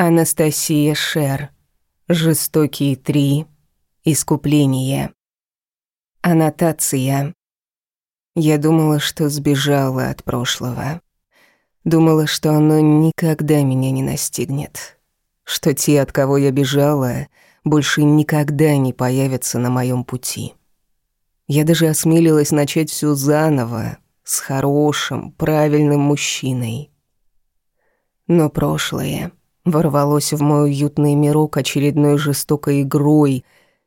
Анастасия Шер. Жестокие три. Искупление. Аннотация. Я думала, что сбежала от прошлого. Думала, что оно никогда меня не настигнет. Что те, от кого я бежала, больше никогда не появятся на моем пути. Я даже осмелилась начать все заново, с хорошим, правильным мужчиной. Но прошлое ворвалось в мой уютный мирок очередной жестокой игрой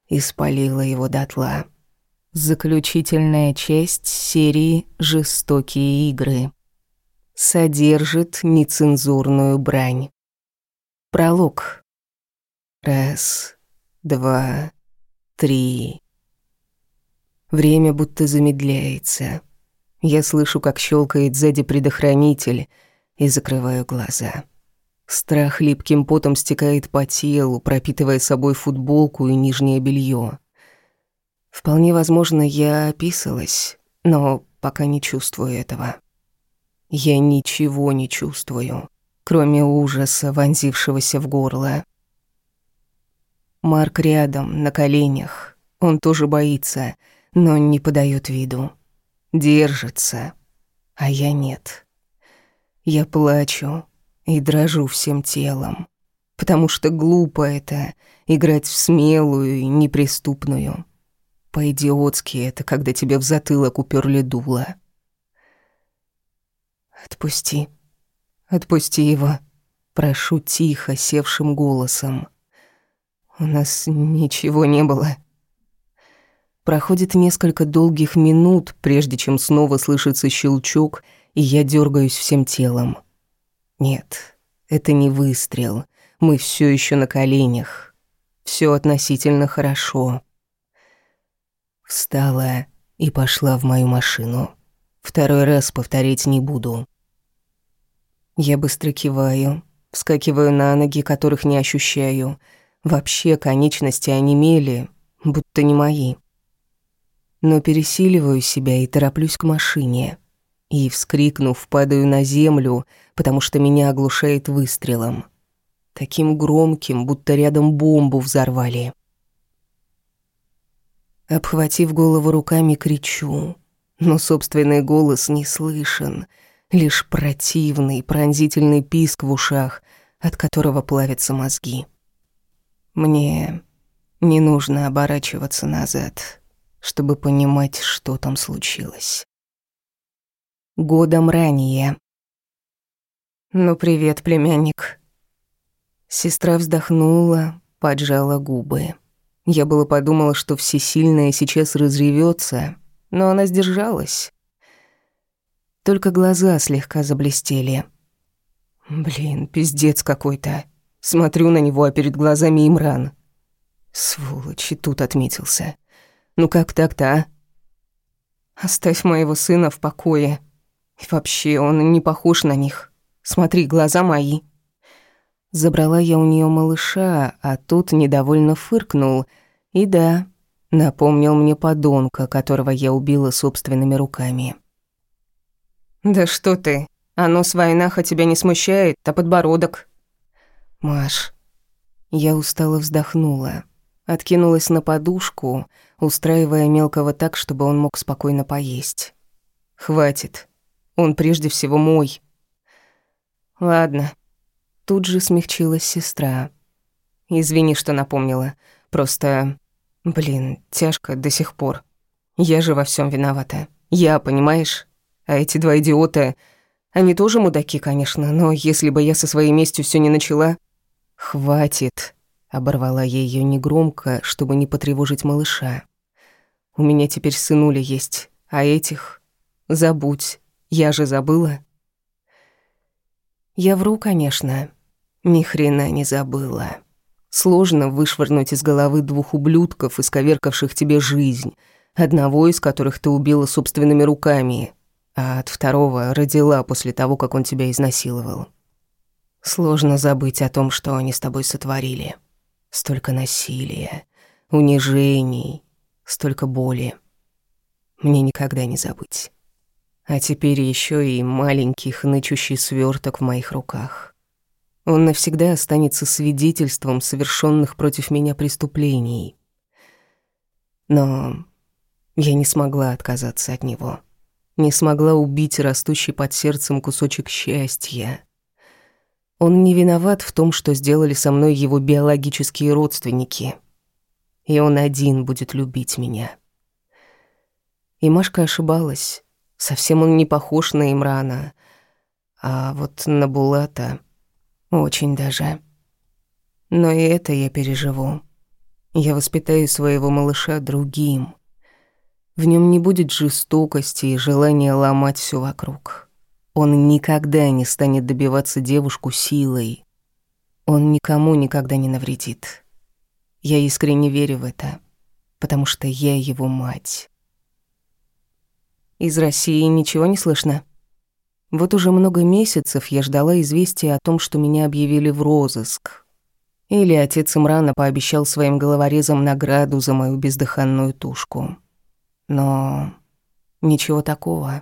и спалило его дотла. Заключительная часть серии «Жестокие игры» содержит нецензурную брань. Пролог. Раз, два, три. Время будто замедляется. Я слышу, как щелкает сзади предохранитель, и закрываю глаза. Страх липким потом стекает по телу, пропитывая собой футболку и нижнее белье. Вполне возможно, я описалась, но пока не чувствую этого. Я ничего не чувствую, кроме ужаса, вонзившегося в горло. Марк рядом, на коленях. Он тоже боится, но не подает виду. Держится, а я нет. Я плачу, и дрожу всем телом, потому что глупо это — играть в смелую и неприступную. По-идиотски это, когда тебе в затылок уперли дуло. «Отпусти, отпусти его», — прошу тихо, севшим голосом. «У нас ничего не было». Проходит несколько долгих минут, прежде чем снова слышится щелчок, и я дергаюсь всем телом. Нет, это не выстрел. Мы все еще на коленях. Все относительно хорошо. Встала и пошла в мою машину. Второй раз повторить не буду. Я быстро киваю, вскакиваю на ноги, которых не ощущаю. Вообще конечности онемели, будто не мои. Но пересиливаю себя и тороплюсь к машине и, вскрикнув, падаю на землю, потому что меня оглушает выстрелом. Таким громким, будто рядом бомбу взорвали. Обхватив голову руками, кричу, но собственный голос не слышен, лишь противный, пронзительный писк в ушах, от которого плавятся мозги. Мне не нужно оборачиваться назад, чтобы понимать, что там случилось годом ранее. «Ну, привет, племянник». Сестра вздохнула, поджала губы. Я было подумала, что всесильная сейчас разревется, но она сдержалась. Только глаза слегка заблестели. Блин, пиздец какой-то. Смотрю на него, а перед глазами Имран. Сволочь, и тут отметился. Ну как так-то, а? Оставь моего сына в покое. И вообще, он не похож на них. Смотри, глаза мои. Забрала я у нее малыша, а тот недовольно фыркнул. И да, напомнил мне подонка, которого я убила собственными руками. «Да что ты? А нос войнаха тебя не смущает, а подбородок?» «Маш...» Я устало вздохнула, откинулась на подушку, устраивая мелкого так, чтобы он мог спокойно поесть. «Хватит. Он прежде всего мой. Ладно. Тут же смягчилась сестра. Извини, что напомнила. Просто, блин, тяжко до сих пор. Я же во всем виновата. Я, понимаешь? А эти два идиота, они тоже мудаки, конечно, но если бы я со своей местью все не начала... Хватит, оборвала я ее негромко, чтобы не потревожить малыша. У меня теперь сынуля есть, а этих забудь. Я же забыла. Я вру, конечно. Ни хрена не забыла. Сложно вышвырнуть из головы двух ублюдков, исковеркавших тебе жизнь, одного из которых ты убила собственными руками, а от второго родила после того, как он тебя изнасиловал. Сложно забыть о том, что они с тобой сотворили. Столько насилия, унижений, столько боли. Мне никогда не забыть. А теперь еще и маленький хнычущий сверток в моих руках. Он навсегда останется свидетельством совершенных против меня преступлений. Но я не смогла отказаться от него. Не смогла убить растущий под сердцем кусочек счастья. Он не виноват в том, что сделали со мной его биологические родственники. И он один будет любить меня. И Машка ошибалась. Совсем он не похож на Имрана. А вот на Булата очень даже. Но и это я переживу. Я воспитаю своего малыша другим. В нем не будет жестокости и желания ломать все вокруг. Он никогда не станет добиваться девушку силой. Он никому никогда не навредит. Я искренне верю в это, потому что я его мать. Из России ничего не слышно? Вот уже много месяцев я ждала известия о том, что меня объявили в розыск. Или отец Имрана пообещал своим головорезам награду за мою бездыханную тушку. Но ничего такого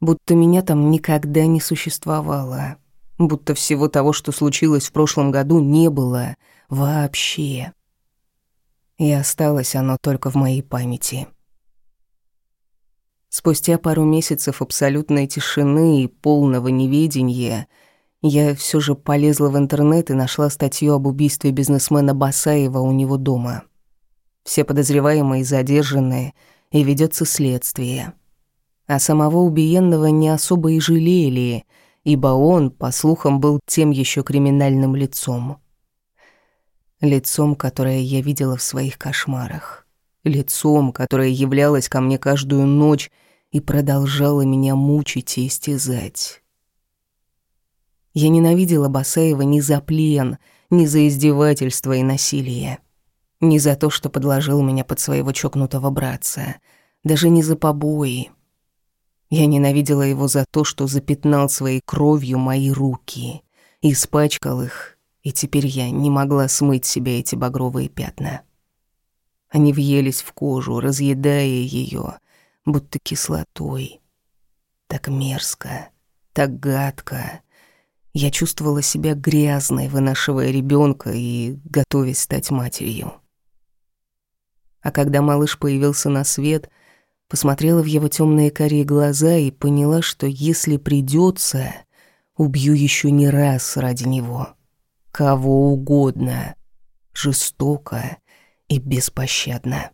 будто меня там никогда не существовало, будто всего того, что случилось в прошлом году, не было вообще. И осталось оно только в моей памяти. Спустя пару месяцев абсолютной тишины и полного неведения я все же полезла в интернет и нашла статью об убийстве бизнесмена Басаева у него дома. Все подозреваемые задержаны, и ведется следствие а самого убиенного не особо и жалели, ибо он, по слухам, был тем еще криминальным лицом. Лицом, которое я видела в своих кошмарах. Лицом, которое являлось ко мне каждую ночь и продолжало меня мучить и истязать. Я ненавидела Басаева не за плен, не за издевательство и насилие. Не за то, что подложил меня под своего чокнутого братца. Даже не за побои, я ненавидела его за то, что запятнал своей кровью мои руки, испачкал их, и теперь я не могла смыть себе эти багровые пятна. Они въелись в кожу, разъедая ее, будто кислотой. Так мерзко, так гадко. Я чувствовала себя грязной, вынашивая ребенка и готовясь стать матерью. А когда малыш появился на свет — посмотрела в его темные карие глаза и поняла, что если придется, убью еще не раз ради него. Кого угодно. Жестоко и беспощадно.